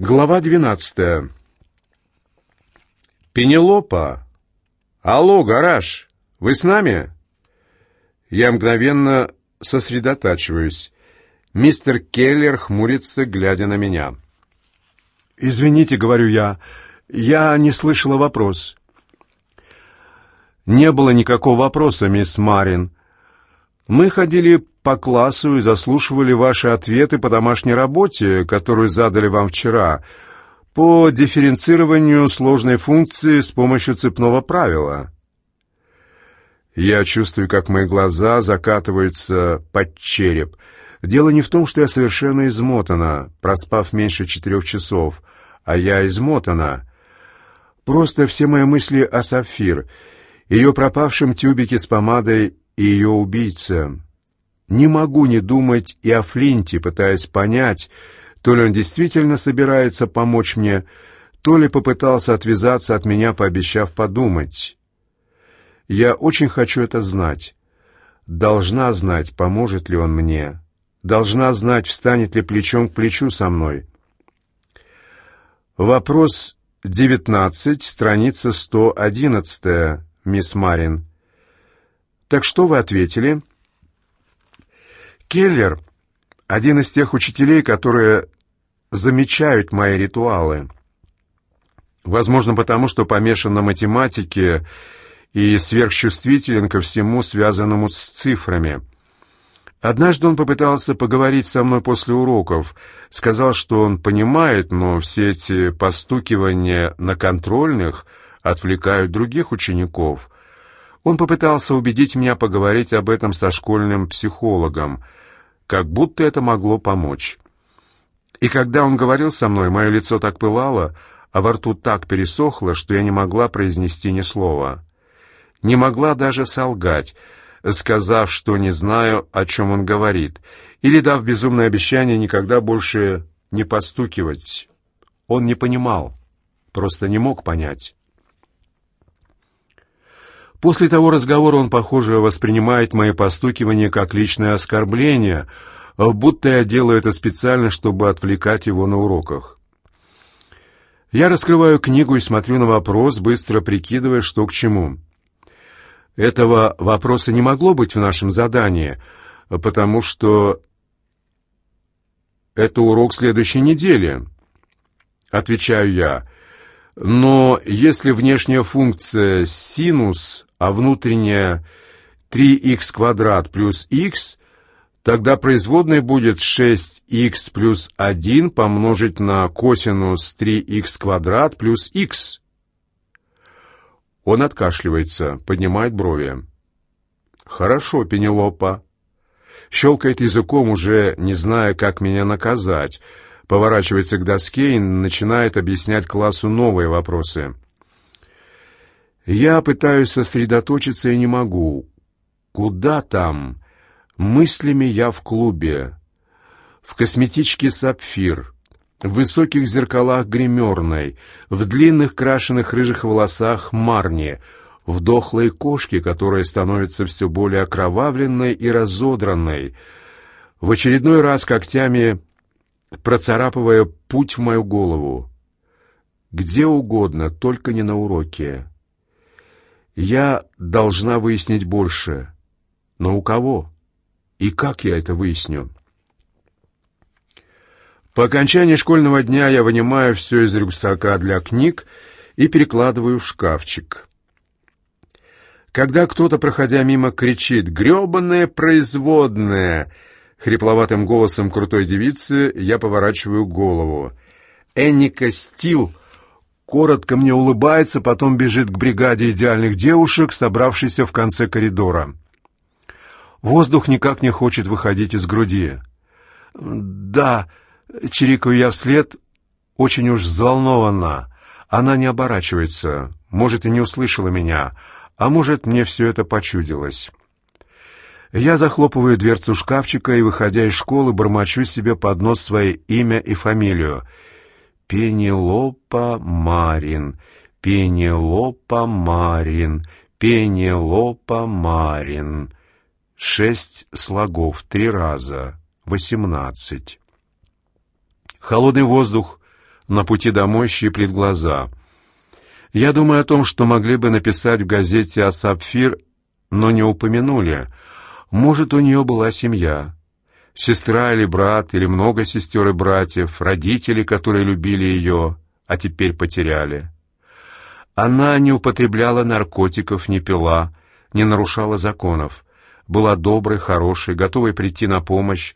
Глава двенадцатая. «Пенелопа! Алло, гараж! Вы с нами?» Я мгновенно сосредотачиваюсь. Мистер Келлер хмурится, глядя на меня. «Извините, — говорю я, — я не слышала вопрос». «Не было никакого вопроса, мисс Марин. Мы ходили по классу и заслушивали ваши ответы по домашней работе, которую задали вам вчера, по дифференцированию сложной функции с помощью цепного правила». Я чувствую, как мои глаза закатываются под череп. Дело не в том, что я совершенно измотана, проспав меньше четырех часов, а я измотана. Просто все мои мысли о Сафир, ее пропавшем тюбике с помадой и ее убийце. Не могу не думать и о Флинте, пытаясь понять, то ли он действительно собирается помочь мне, то ли попытался отвязаться от меня, пообещав подумать. Я очень хочу это знать. Должна знать, поможет ли он мне. Должна знать, встанет ли плечом к плечу со мной. Вопрос 19, страница 111, мисс Марин. Так что вы ответили? Келлер — один из тех учителей, которые замечают мои ритуалы. Возможно, потому что помешан на математике и сверхчувствителен ко всему, связанному с цифрами. Однажды он попытался поговорить со мной после уроков, сказал, что он понимает, но все эти постукивания на контрольных отвлекают других учеников. Он попытался убедить меня поговорить об этом со школьным психологом, как будто это могло помочь. И когда он говорил со мной, мое лицо так пылало, а во рту так пересохло, что я не могла произнести ни слова не могла даже солгать, сказав, что не знаю, о чем он говорит, или дав безумное обещание никогда больше не постукивать. Он не понимал, просто не мог понять. После того разговора он, похоже, воспринимает мои постукивания как личное оскорбление, будто я делаю это специально, чтобы отвлекать его на уроках. Я раскрываю книгу и смотрю на вопрос, быстро прикидывая, что к чему. Этого вопроса не могло быть в нашем задании, потому что это урок следующей недели. Отвечаю я. Но если внешняя функция синус, а внутренняя 3х квадрат плюс х, тогда производной будет 6х плюс 1 помножить на косинус 3х квадрат плюс х. Он откашливается, поднимает брови. «Хорошо, Пенелопа». Щелкает языком, уже не зная, как меня наказать. Поворачивается к доске и начинает объяснять классу новые вопросы. Я пытаюсь сосредоточиться и не могу. Куда там? Мыслями я в клубе. В косметичке «Сапфир» в высоких зеркалах гримерной, в длинных крашеных рыжих волосах Марни, в дохлой кошке, которая становится все более окровавленной и разодранной, в очередной раз когтями процарапывая путь в мою голову. Где угодно, только не на уроке. Я должна выяснить больше. Но у кого? И как я это выясню? По окончании школьного дня я вынимаю все из рюкзака для книг и перекладываю в шкафчик. Когда кто-то, проходя мимо, кричит «Гребанное производное!» Хрипловатым голосом крутой девицы я поворачиваю голову. Энника Стил коротко мне улыбается, потом бежит к бригаде идеальных девушек, собравшейся в конце коридора. Воздух никак не хочет выходить из груди. «Да», Чирикаю я вслед, очень уж взволнованно. Она не оборачивается, может, и не услышала меня, а может, мне все это почудилось. Я захлопываю дверцу шкафчика и, выходя из школы, бормочу себе под нос свое имя и фамилию. Пенелопа Марин, Пенелопа Марин, Пенелопа Марин. Шесть слогов, три раза, восемнадцать. Холодный воздух на пути домой щиплет глаза. Я думаю о том, что могли бы написать в газете о Сапфир, но не упомянули. Может, у нее была семья. Сестра или брат, или много сестер и братьев, родители, которые любили ее, а теперь потеряли. Она не употребляла наркотиков, не пила, не нарушала законов. Была доброй, хорошей, готовой прийти на помощь,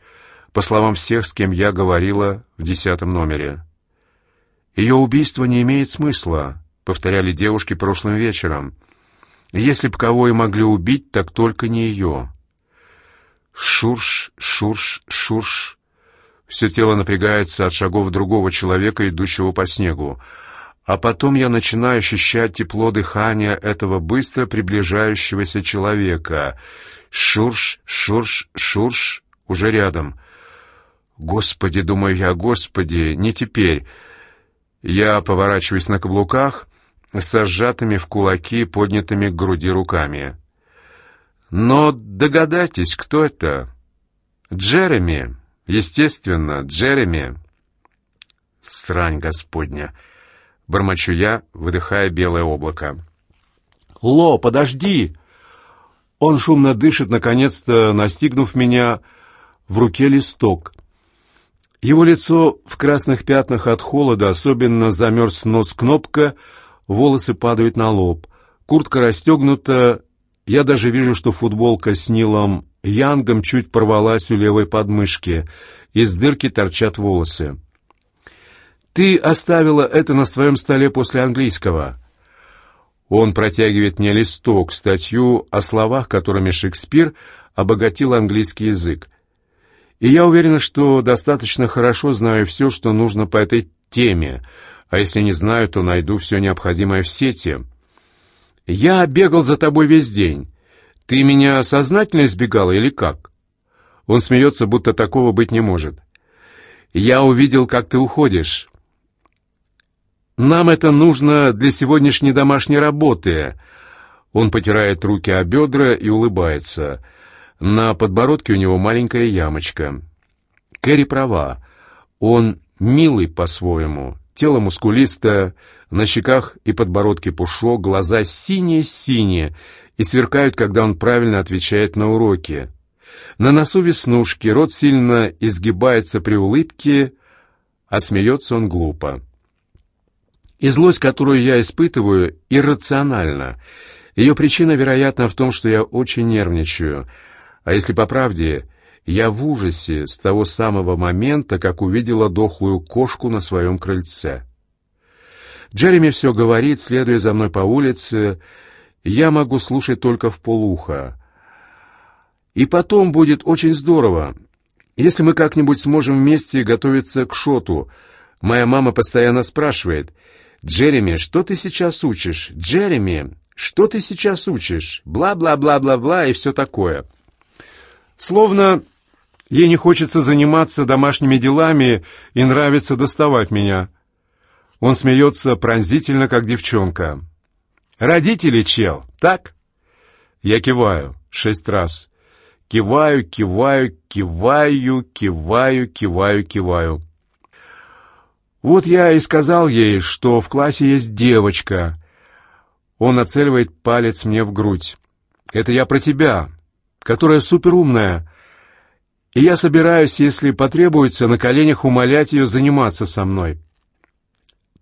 по словам всех, с кем я говорила в десятом номере. «Ее убийство не имеет смысла», — повторяли девушки прошлым вечером. «Если б кого и могли убить, так только не ее». Шурш, шурш, шурш. Все тело напрягается от шагов другого человека, идущего по снегу. А потом я начинаю ощущать тепло дыхания этого быстро приближающегося человека. Шурш, шурш, шурш, уже рядом. Господи, думаю я, Господи, не теперь. Я поворачиваюсь на каблуках с сжатыми в кулаки, поднятыми к груди руками. Но догадайтесь, кто это? Джереми. Естественно, Джереми. Срань господня. Бормочу я, выдыхая белое облако. «Ло, подожди!» Он шумно дышит, наконец-то настигнув меня в руке листок. Его лицо в красных пятнах от холода, особенно замерз нос кнопка, волосы падают на лоб. Куртка расстегнута, я даже вижу, что футболка с Нилом Янгом чуть порвалась у левой подмышки. Из дырки торчат волосы. «Ты оставила это на своем столе после английского». Он протягивает мне листок, статью о словах, которыми Шекспир обогатил английский язык. И я уверена, что достаточно хорошо знаю все, что нужно по этой теме, а если не знаю, то найду все необходимое в сети. «Я бегал за тобой весь день. Ты меня сознательно избегала или как?» Он смеется, будто такого быть не может. «Я увидел, как ты уходишь. Нам это нужно для сегодняшней домашней работы». Он потирает руки о бедра и улыбается. На подбородке у него маленькая ямочка. Кэрри права. Он милый по-своему, тело мускулистое, на щеках и подбородке пушок, глаза синие-синие и сверкают, когда он правильно отвечает на уроки. На носу веснушки, рот сильно изгибается при улыбке, а смеется он глупо. И злость, которую я испытываю, иррациональна. Ее причина, вероятно, в том, что я очень нервничаю. А если по правде, я в ужасе с того самого момента, как увидела дохлую кошку на своем крыльце. Джереми все говорит, следуя за мной по улице. Я могу слушать только в полуха. И потом будет очень здорово, если мы как-нибудь сможем вместе готовиться к шоту. Моя мама постоянно спрашивает, «Джереми, что ты сейчас учишь? Джереми, что ты сейчас учишь? Бла-бла-бла-бла-бла и все такое». Словно ей не хочется заниматься домашними делами и нравится доставать меня. Он смеется пронзительно, как девчонка. «Родители, чел, так?» Я киваю шесть раз. Киваю, киваю, киваю, киваю, киваю, киваю. Вот я и сказал ей, что в классе есть девочка. Он нацеливает палец мне в грудь. Это я про тебя, которая суперумная. И я собираюсь, если потребуется, на коленях умолять ее заниматься со мной.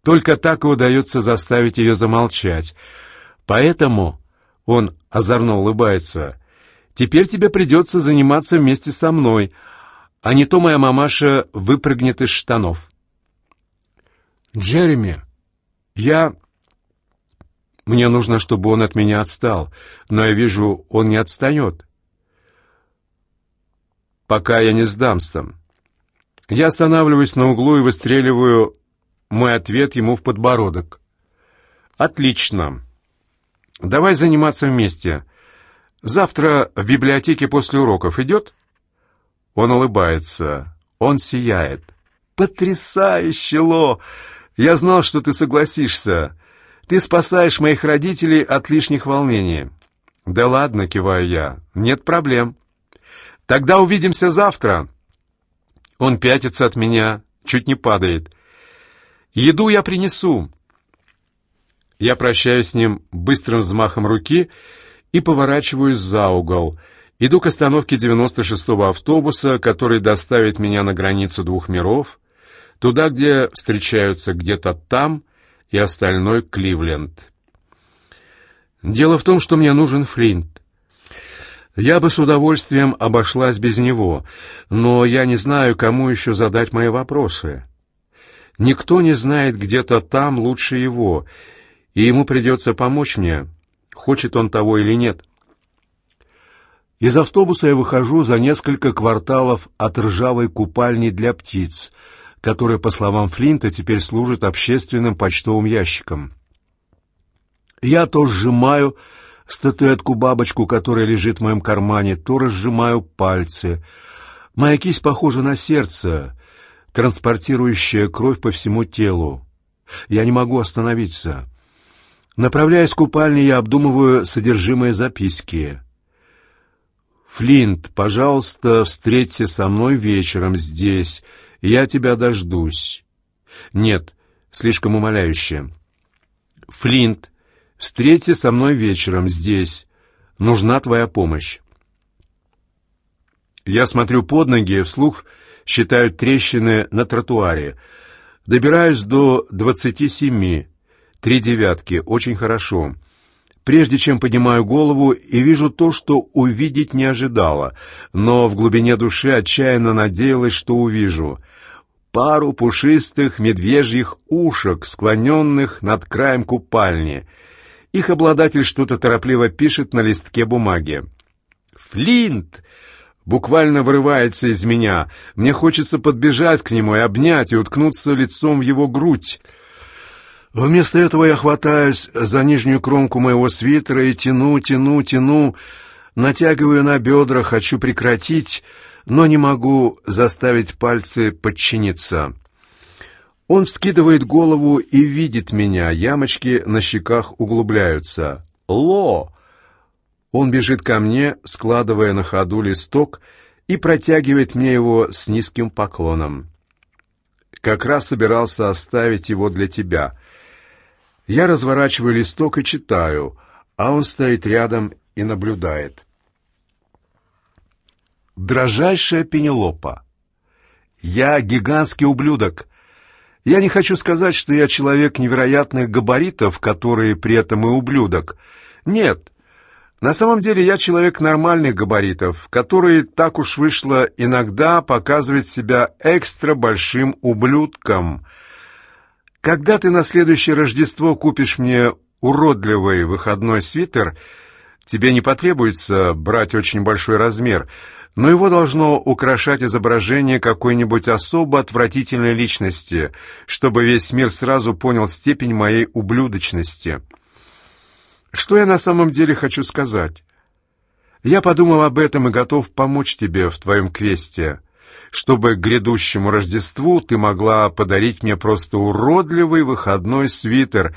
Только так и удается заставить ее замолчать. Поэтому, он озорно улыбается, теперь тебе придется заниматься вместе со мной, а не то моя мамаша выпрыгнет из штанов. Джереми, я... Мне нужно, чтобы он от меня отстал, но я вижу, он не отстает. Пока я не сдамся. Я останавливаюсь на углу и выстреливаю мой ответ ему в подбородок. «Отлично. Давай заниматься вместе. Завтра в библиотеке после уроков идет?» Он улыбается. Он сияет. «Потрясающе, Ло! Я знал, что ты согласишься. Ты спасаешь моих родителей от лишних волнений». «Да ладно», — киваю я, — «нет проблем». «Тогда увидимся завтра». Он пятится от меня, чуть не падает. Еду я принесу». Я прощаюсь с ним быстрым взмахом руки и поворачиваюсь за угол. Иду к остановке 96-го автобуса, который доставит меня на границу двух миров, туда, где встречаются где-то там и остальной Кливленд. Дело в том, что мне нужен Флинт. Я бы с удовольствием обошлась без него, но я не знаю, кому еще задать мои вопросы. Никто не знает где-то там лучше его, и ему придется помочь мне, хочет он того или нет. Из автобуса я выхожу за несколько кварталов от ржавой купальни для птиц, которая, по словам Флинта, теперь служит общественным почтовым ящиком. Я то сжимаю статуэтку-бабочку, которая лежит в моем кармане, то разжимаю пальцы. Моя кисть похожа на сердце, транспортирующее кровь по всему телу. Я не могу остановиться. Направляясь к купальне, я обдумываю содержимое записки. «Флинт, пожалуйста, встреться со мной вечером здесь. Я тебя дождусь». «Нет», слишком умоляюще. «Флинт, встреться со мной вечером здесь. Нужна твоя помощь». Я смотрю под ноги, вслух считаю трещины на тротуаре. Добираюсь до двадцати семи. Три девятки. Очень хорошо. Прежде чем поднимаю голову и вижу то, что увидеть не ожидала, но в глубине души отчаянно надеялась, что увижу. Пару пушистых медвежьих ушек, склоненных над краем купальни. Их обладатель что-то торопливо пишет на листке бумаги. «Флинт!» буквально вырывается из меня. Мне хочется подбежать к нему и обнять, и уткнуться лицом в его грудь. Вместо этого я хватаюсь за нижнюю кромку моего свитера и тяну, тяну, тяну, натягиваю на бедра, хочу прекратить, но не могу заставить пальцы подчиниться. Он вскидывает голову и видит меня, ямочки на щеках углубляются. «Ло!» Он бежит ко мне, складывая на ходу листок, и протягивает мне его с низким поклоном. «Как раз собирался оставить его для тебя», я разворачиваю листок и читаю, а он стоит рядом и наблюдает. Дрожайшая Пенелопа. Я гигантский ублюдок. Я не хочу сказать, что я человек невероятных габаритов, который при этом и ублюдок. Нет. На самом деле я человек нормальных габаритов, который, так уж вышло, иногда показывает себя экстра большим ублюдком — когда ты на следующее Рождество купишь мне уродливый выходной свитер, тебе не потребуется брать очень большой размер, но его должно украшать изображение какой-нибудь особо отвратительной личности, чтобы весь мир сразу понял степень моей ублюдочности. Что я на самом деле хочу сказать? Я подумал об этом и готов помочь тебе в твоем квесте чтобы к грядущему Рождеству ты могла подарить мне просто уродливый выходной свитер,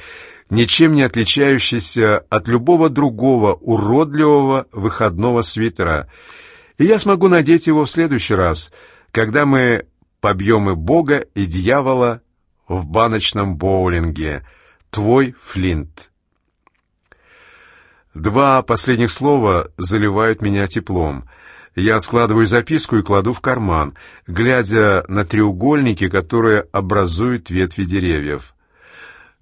ничем не отличающийся от любого другого уродливого выходного свитера. И я смогу надеть его в следующий раз, когда мы побьем и Бога, и дьявола в баночном боулинге. Твой Флинт. Два последних слова заливают меня теплом — я складываю записку и кладу в карман, глядя на треугольники, которые образуют ветви деревьев.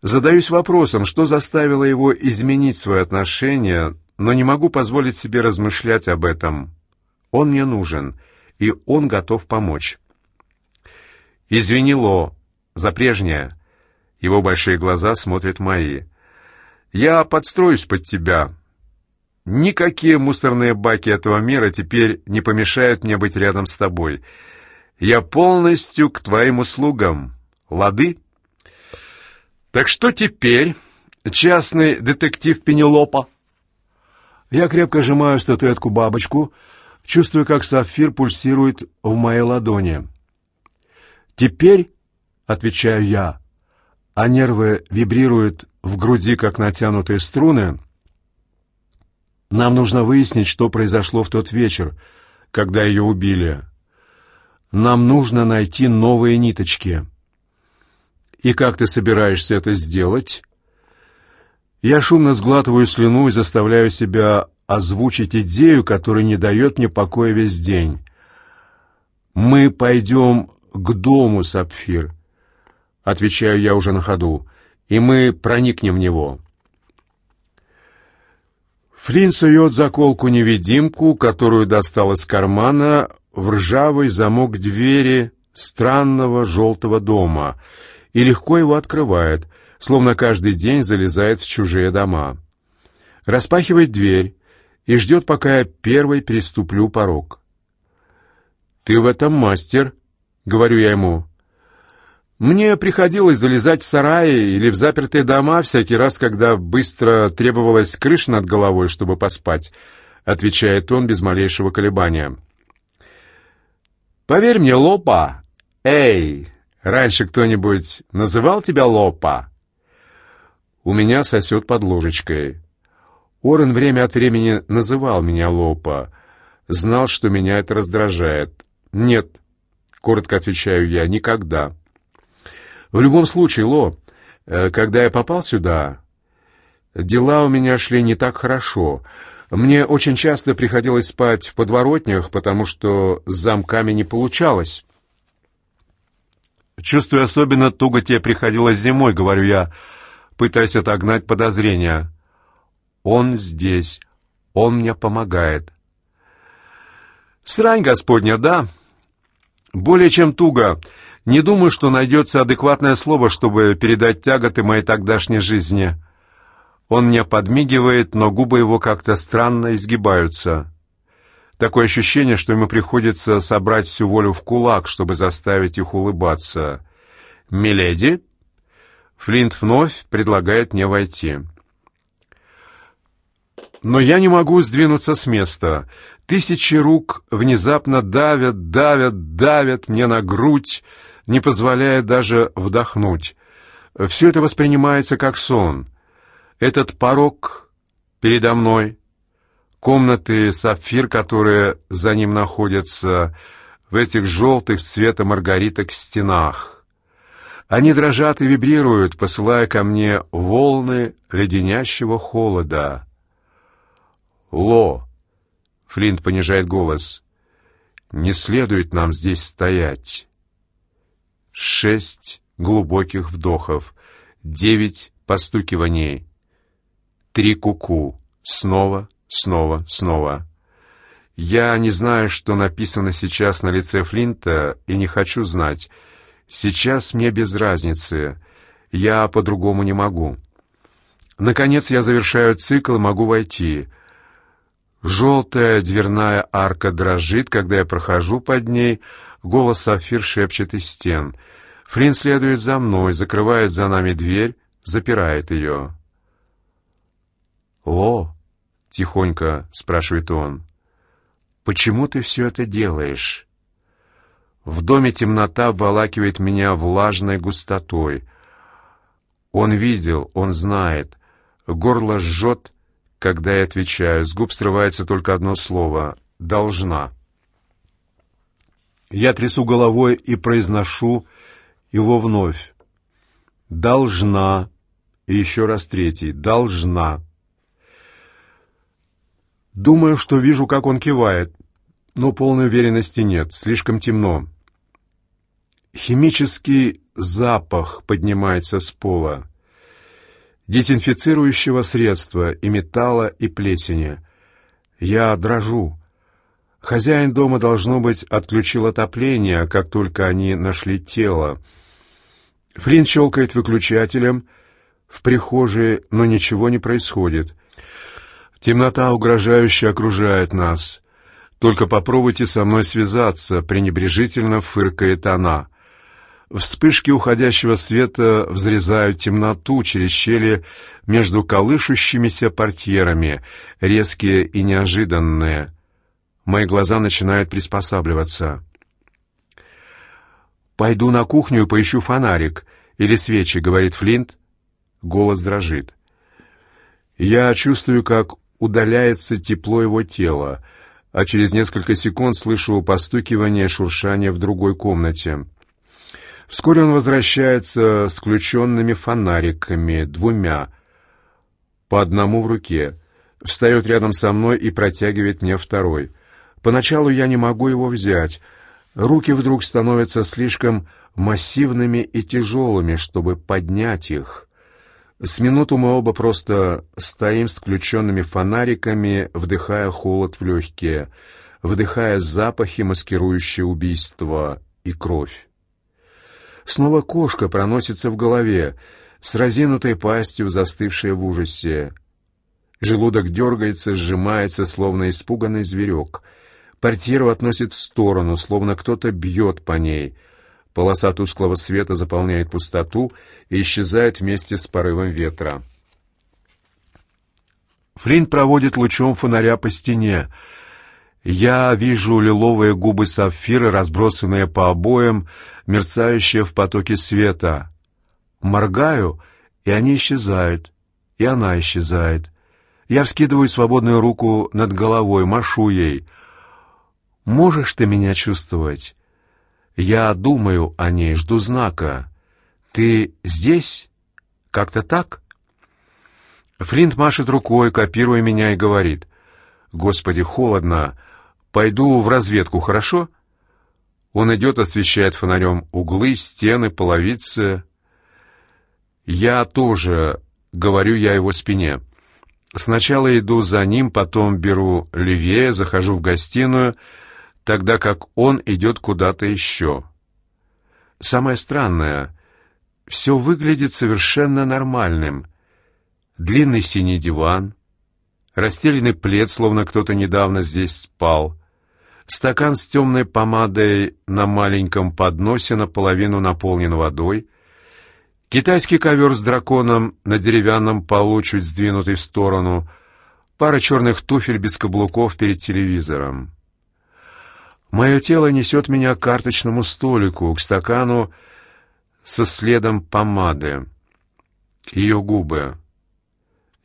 Задаюсь вопросом, что заставило его изменить свое отношение, но не могу позволить себе размышлять об этом. Он мне нужен, и он готов помочь. «Извини, Ло, за прежнее». Его большие глаза смотрят мои. «Я подстроюсь под тебя, Никакие мусорные баки этого мира теперь не помешают мне быть рядом с тобой. Я полностью к твоим услугам. Лады? Так что теперь, частный детектив Пенелопа? Я крепко сжимаю статуэтку-бабочку, чувствую, как сапфир пульсирует в моей ладони. Теперь, отвечаю я, а нервы вибрируют в груди, как натянутые струны — нам нужно выяснить, что произошло в тот вечер, когда ее убили. Нам нужно найти новые ниточки. И как ты собираешься это сделать? Я шумно сглатываю слюну и заставляю себя озвучить идею, которая не дает мне покоя весь день. Мы пойдем к дому, Сапфир, отвечаю я уже на ходу, и мы проникнем в него. Флинн сует заколку-невидимку, которую достал из кармана, в ржавый замок двери странного желтого дома и легко его открывает, словно каждый день залезает в чужие дома. Распахивает дверь и ждет, пока я первый переступлю порог. «Ты в этом мастер», — говорю я ему. Мне приходилось залезать в сараи или в запертые дома всякий раз, когда быстро требовалась крыша над головой, чтобы поспать, отвечает он без малейшего колебания. Поверь мне, Лопа. Эй, раньше кто-нибудь называл тебя Лопа? У меня сосет под ложечкой. Орен время от времени называл меня Лопа. Знал, что меня это раздражает. Нет, коротко отвечаю я, никогда. В любом случае, Ло, э, когда я попал сюда, дела у меня шли не так хорошо. Мне очень часто приходилось спать в подворотнях, потому что с замками не получалось. Чувствую, особенно туго тебе приходилось зимой, говорю я, пытаясь отогнать подозрения. Он здесь, он мне помогает. Срань Господня, да? Более чем туго. Не думаю, что найдется адекватное слово, чтобы передать тяготы моей тогдашней жизни. Он мне подмигивает, но губы его как-то странно изгибаются. Такое ощущение, что ему приходится собрать всю волю в кулак, чтобы заставить их улыбаться. «Миледи?» Флинт вновь предлагает мне войти. Но я не могу сдвинуться с места. Тысячи рук внезапно давят, давят, давят мне на грудь, не позволяя даже вдохнуть. Все это воспринимается как сон. Этот порог передо мной, комнаты сапфир, которые за ним находятся, в этих желтых цвета маргариток стенах. Они дрожат и вибрируют, посылая ко мне волны леденящего холода. «Ло!» — Флинт понижает голос. «Не следует нам здесь стоять». Шесть глубоких вдохов, девять постукиваний, три куку, -ку, снова, снова, снова. Я не знаю, что написано сейчас на лице Флинта, и не хочу знать. Сейчас мне без разницы. Я по-другому не могу. Наконец я завершаю цикл и могу войти. Желтая дверная арка дрожит, когда я прохожу под ней, Голос Сафир шепчет из стен. Фрин следует за мной, закрывает за нами дверь, запирает ее. «Ло?» — тихонько спрашивает он. «Почему ты все это делаешь?» В доме темнота обволакивает меня влажной густотой. Он видел, он знает. Горло жжет, когда я отвечаю. С губ срывается только одно слово — «должна». Я трясу головой и произношу его вновь. «Должна». И еще раз третий. «Должна». Думаю, что вижу, как он кивает, но полной уверенности нет, слишком темно. Химический запах поднимается с пола. Дезинфицирующего средства и металла, и плесени. Я дрожу. Хозяин дома, должно быть, отключил отопление, как только они нашли тело. Флинн щелкает выключателем в прихожей, но ничего не происходит. Темнота угрожающе окружает нас. Только попробуйте со мной связаться, пренебрежительно фыркает она. Вспышки уходящего света взрезают темноту через щели между колышущимися портьерами, резкие и неожиданные. Мои глаза начинают приспосабливаться. «Пойду на кухню и поищу фонарик или свечи», — говорит Флинт. Голос дрожит. Я чувствую, как удаляется тепло его тела, а через несколько секунд слышу постукивание, шуршание в другой комнате. Вскоре он возвращается с включенными фонариками, двумя, по одному в руке, встает рядом со мной и протягивает мне второй. Поначалу я не могу его взять. Руки вдруг становятся слишком массивными и тяжелыми, чтобы поднять их. С минуту мы оба просто стоим с включенными фонариками, вдыхая холод в легкие, вдыхая запахи, маскирующие убийство и кровь. Снова кошка проносится в голове, с разинутой пастью, застывшая в ужасе. Желудок дергается, сжимается, словно испуганный зверек. Портьеру относит в сторону, словно кто-то бьет по ней. Полоса тусклого света заполняет пустоту и исчезает вместе с порывом ветра. Флинт проводит лучом фонаря по стене. Я вижу лиловые губы сапфира, разбросанные по обоям, мерцающие в потоке света. Моргаю, и они исчезают, и она исчезает. Я вскидываю свободную руку над головой, машу ей. «Можешь ты меня чувствовать?» Я думаю о ней, жду знака. Ты здесь? Как-то так? Флинт машет рукой, копируя меня, и говорит. «Господи, холодно. Пойду в разведку, хорошо?» Он идет, освещает фонарем углы, стены, половицы. Я тоже, говорю я его спине. Сначала иду за ним, потом беру левее, захожу в гостиную, тогда как он идет куда-то еще. Самое странное, все выглядит совершенно нормальным. Длинный синий диван, расстеленный плед, словно кто-то недавно здесь спал, стакан с темной помадой на маленьком подносе наполовину наполнен водой, китайский ковер с драконом на деревянном полу чуть сдвинутый в сторону, пара черных туфель без каблуков перед телевизором. Мое тело несет меня к карточному столику, к стакану со следом помады. Ее губы.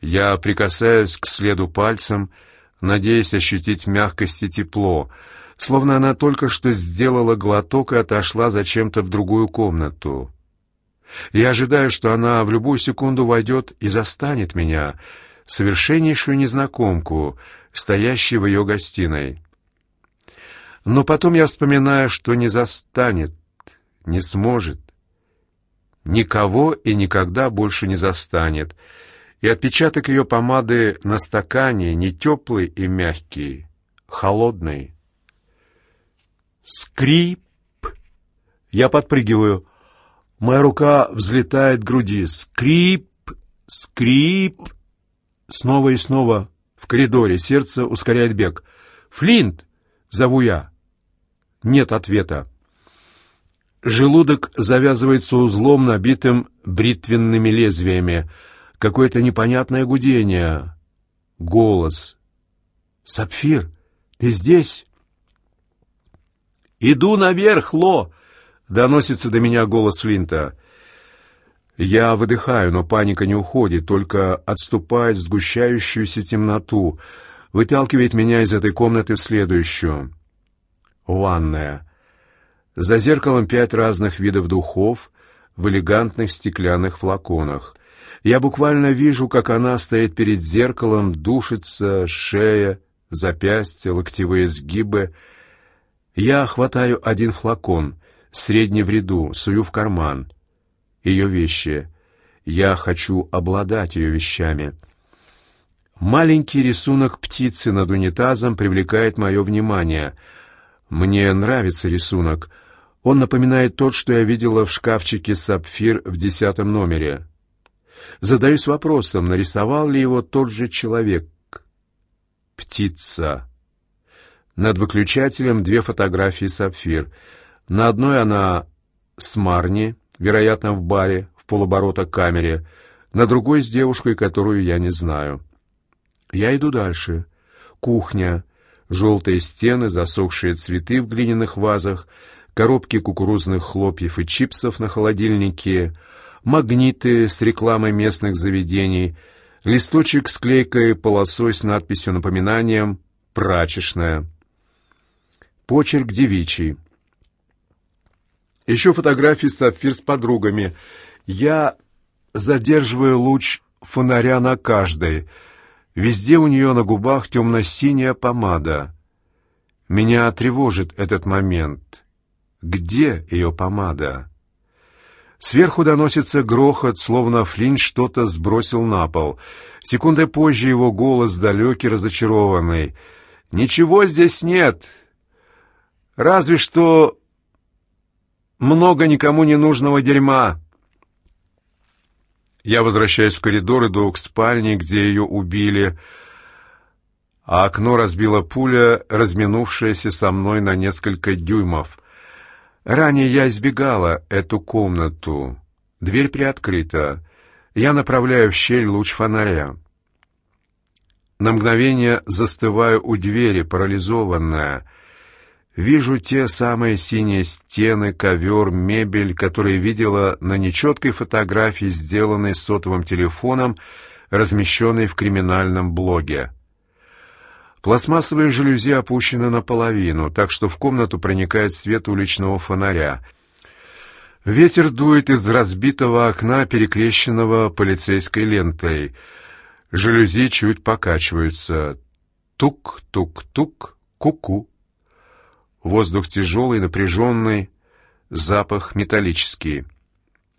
Я прикасаюсь к следу пальцем, надеясь ощутить мягкость и тепло, словно она только что сделала глоток и отошла зачем-то в другую комнату. Я ожидаю, что она в любую секунду войдет и застанет меня, совершеннейшую незнакомку, стоящую в ее гостиной. Но потом я вспоминаю, что не застанет, не сможет, никого и никогда больше не застанет, и отпечаток ее помады на стакане не теплый и мягкий, холодный. Скрип! Я подпрыгиваю. Моя рука взлетает к груди. Скрип! Скрип! Снова и снова в коридоре сердце ускоряет бег. «Флинт!» — зову я. Нет ответа. Желудок завязывается узлом, набитым бритвенными лезвиями. Какое-то непонятное гудение. Голос. «Сапфир, ты здесь?» «Иду наверх, Ло!» — доносится до меня голос Флинта. Я выдыхаю, но паника не уходит, только отступает в сгущающуюся темноту, выталкивает меня из этой комнаты в следующую. Ванная. За зеркалом пять разных видов духов в элегантных стеклянных флаконах. Я буквально вижу, как она стоит перед зеркалом, душится, шея, запястья, локтевые сгибы. Я хватаю один флакон, средний в ряду, сую в карман. Ее вещи. Я хочу обладать ее вещами. Маленький рисунок птицы над унитазом привлекает мое внимание — мне нравится рисунок. Он напоминает тот, что я видела в шкафчике «Сапфир» в десятом номере. Задаюсь вопросом, нарисовал ли его тот же человек. Птица. Над выключателем две фотографии «Сапфир». На одной она с Марни, вероятно, в баре, в полоборота камере, на другой с девушкой, которую я не знаю. Я иду дальше. Кухня желтые стены, засохшие цветы в глиняных вазах, коробки кукурузных хлопьев и чипсов на холодильнике, магниты с рекламой местных заведений, листочек с клейкой полосой с надписью напоминанием «Прачечная». Почерк девичий. Еще фотографии Сапфир с подругами. Я задерживаю луч фонаря на каждой. Везде у нее на губах темно-синяя помада. Меня тревожит этот момент. Где ее помада? Сверху доносится грохот, словно Флинн что-то сбросил на пол. Секундой позже его голос далекий, разочарованный. «Ничего здесь нет. Разве что много никому не нужного дерьма». Я возвращаюсь в коридор, иду к спальне, где ее убили, а окно разбила пуля, разминувшаяся со мной на несколько дюймов. Ранее я избегала эту комнату. Дверь приоткрыта. Я направляю в щель луч фонаря. На мгновение застываю у двери, парализованная. Вижу те самые синие стены, ковер, мебель, которые видела на нечеткой фотографии, сделанной сотовым телефоном, размещенной в криминальном блоге. Пластмассовые жалюзи опущены наполовину, так что в комнату проникает свет уличного фонаря. Ветер дует из разбитого окна, перекрещенного полицейской лентой. Жалюзи чуть покачиваются. Тук-тук-тук, ку-ку. Воздух тяжелый, напряженный, запах металлический.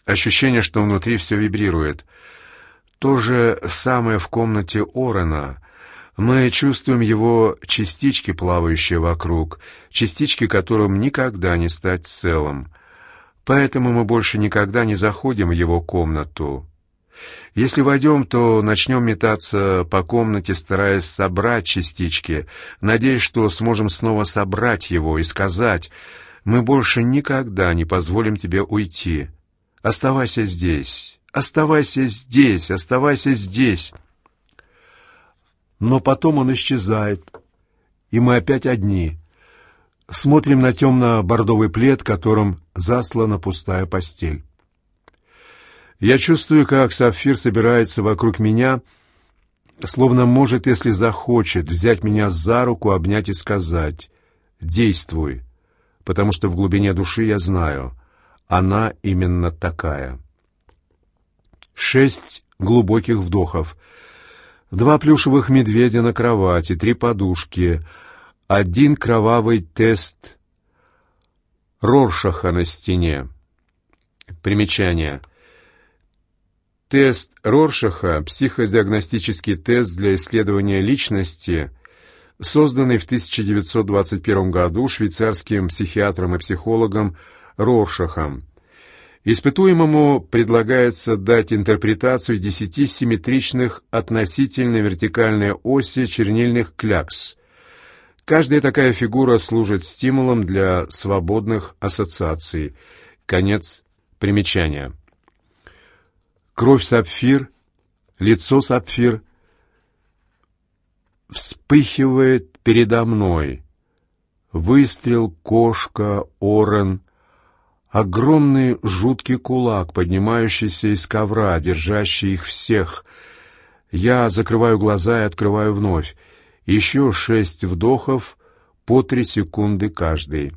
Ощущение, что внутри все вибрирует. То же самое в комнате Орена. Мы чувствуем его частички, плавающие вокруг, частички, которым никогда не стать целым. Поэтому мы больше никогда не заходим в его комнату. Если войдем, то начнем метаться по комнате, стараясь собрать частички, надеясь, что сможем снова собрать его и сказать «Мы больше никогда не позволим тебе уйти. Оставайся здесь, оставайся здесь, оставайся здесь». Но потом он исчезает, и мы опять одни. Смотрим на темно-бордовый плед, которым заслана пустая постель. Я чувствую, как Сапфир собирается вокруг меня, словно может, если захочет, взять меня за руку, обнять и сказать «Действуй», потому что в глубине души я знаю, она именно такая. Шесть глубоких вдохов, два плюшевых медведя на кровати, три подушки, один кровавый тест Роршаха на стене. Примечание — Тест Роршаха, психодиагностический тест для исследования личности, созданный в 1921 году швейцарским психиатром и психологом Роршахом. Испытуемому предлагается дать интерпретацию десяти симметричных относительно вертикальной оси чернильных клякс. Каждая такая фигура служит стимулом для свободных ассоциаций. Конец примечания. Кровь сапфир, лицо сапфир вспыхивает передо мной. Выстрел, кошка, орен, огромный жуткий кулак, поднимающийся из ковра, держащий их всех. Я закрываю глаза и открываю вновь. Еще шесть вдохов по три секунды каждый.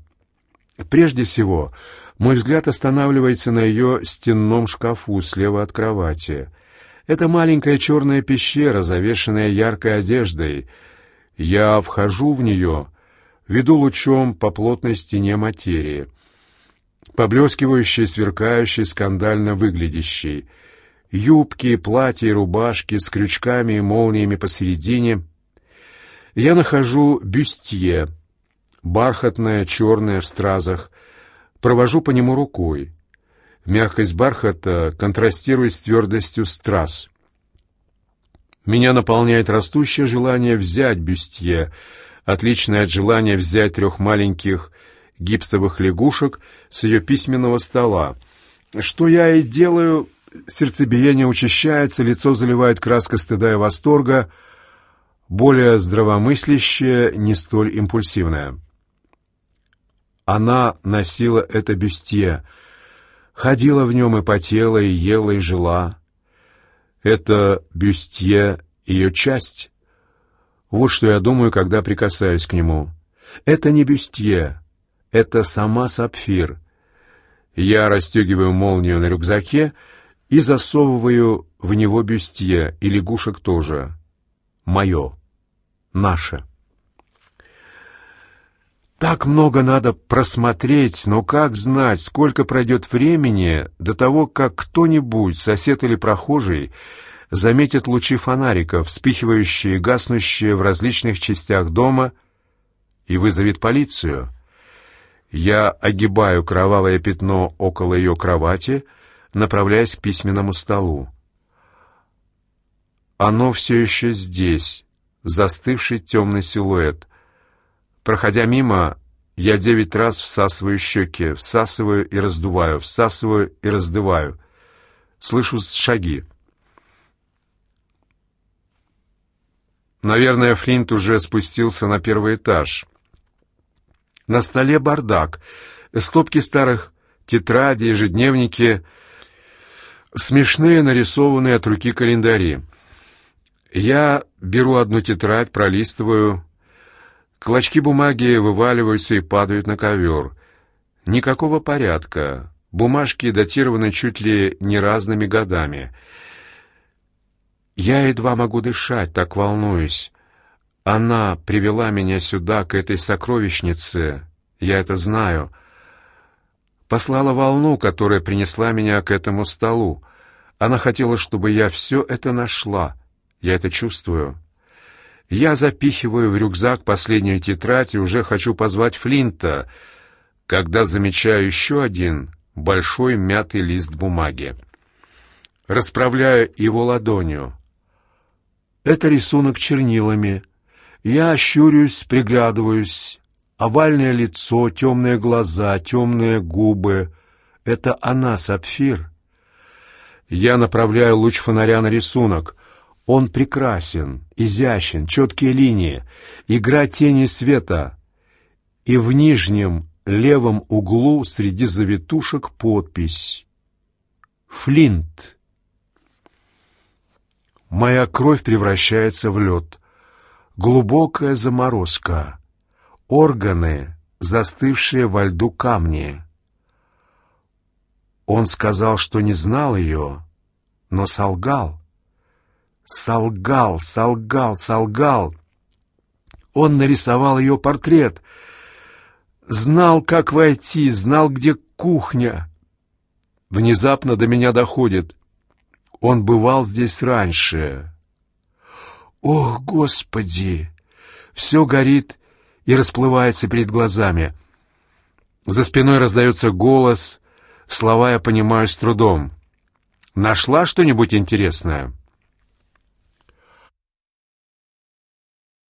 Прежде всего, мой взгляд останавливается на ее стенном шкафу слева от кровати. Это маленькая черная пещера, завешенная яркой одеждой. Я вхожу в нее, веду лучом по плотной стене материи. Поблескивающий, сверкающий, скандально выглядящий. Юбки, платья и рубашки с крючками и молниями посередине. Я нахожу бюстье, бархатное, черное, в стразах, Провожу по нему рукой. Мягкость бархата контрастирует с твердостью страз. Меня наполняет растущее желание взять бюстье, отличное от желания взять трех маленьких гипсовых лягушек с ее письменного стола. Что я и делаю, сердцебиение учащается, лицо заливает краска стыда и восторга, более здравомыслящее, не столь импульсивное. Она носила это бюстье, ходила в нем и потела, и ела, и жила. Это бюстье — ее часть. Вот что я думаю, когда прикасаюсь к нему. Это не бюстье, это сама сапфир. Я расстегиваю молнию на рюкзаке и засовываю в него бюстье, и лягушек тоже. Мое. Наше. Так много надо просмотреть, но как знать, сколько пройдет времени до того, как кто-нибудь, сосед или прохожий, заметит лучи фонариков, вспихивающие и гаснущие в различных частях дома, и вызовет полицию. Я огибаю кровавое пятно около ее кровати, направляясь к письменному столу. Оно все еще здесь, застывший темный силуэт. Проходя мимо, я девять раз всасываю щеки, всасываю и раздуваю, всасываю и раздуваю. Слышу шаги. Наверное, Флинт уже спустился на первый этаж. На столе бардак, стопки старых тетрадей, ежедневники, смешные нарисованные от руки календари. Я беру одну тетрадь, пролистываю. Клочки бумаги вываливаются и падают на ковер. Никакого порядка. Бумажки датированы чуть ли не разными годами — я едва могу дышать, так волнуюсь. Она привела меня сюда, к этой сокровищнице, я это знаю. Послала волну, которая принесла меня к этому столу. Она хотела, чтобы я все это нашла. Я это чувствую. Я запихиваю в рюкзак последнюю тетрадь и уже хочу позвать Флинта, когда замечаю еще один большой мятый лист бумаги. Расправляю его ладонью. Это рисунок чернилами. Я щурюсь, приглядываюсь. Овальное лицо, темные глаза, темные губы. Это она, сапфир. Я направляю луч фонаря на рисунок. Он прекрасен, изящен, четкие линии, игра тени света. И в нижнем левом углу среди завитушек подпись «Флинт». Моя кровь превращается в лед. Глубокая заморозка. Органы, застывшие во льду камни. Он сказал, что не знал ее, но солгал. Солгал, солгал, солгал. Он нарисовал ее портрет. Знал, как войти, знал, где кухня. Внезапно до меня доходит. Он бывал здесь раньше. Ох, Господи! Все горит и расплывается перед глазами. За спиной раздается голос, слова я понимаю с трудом. «Нашла что-нибудь интересное?»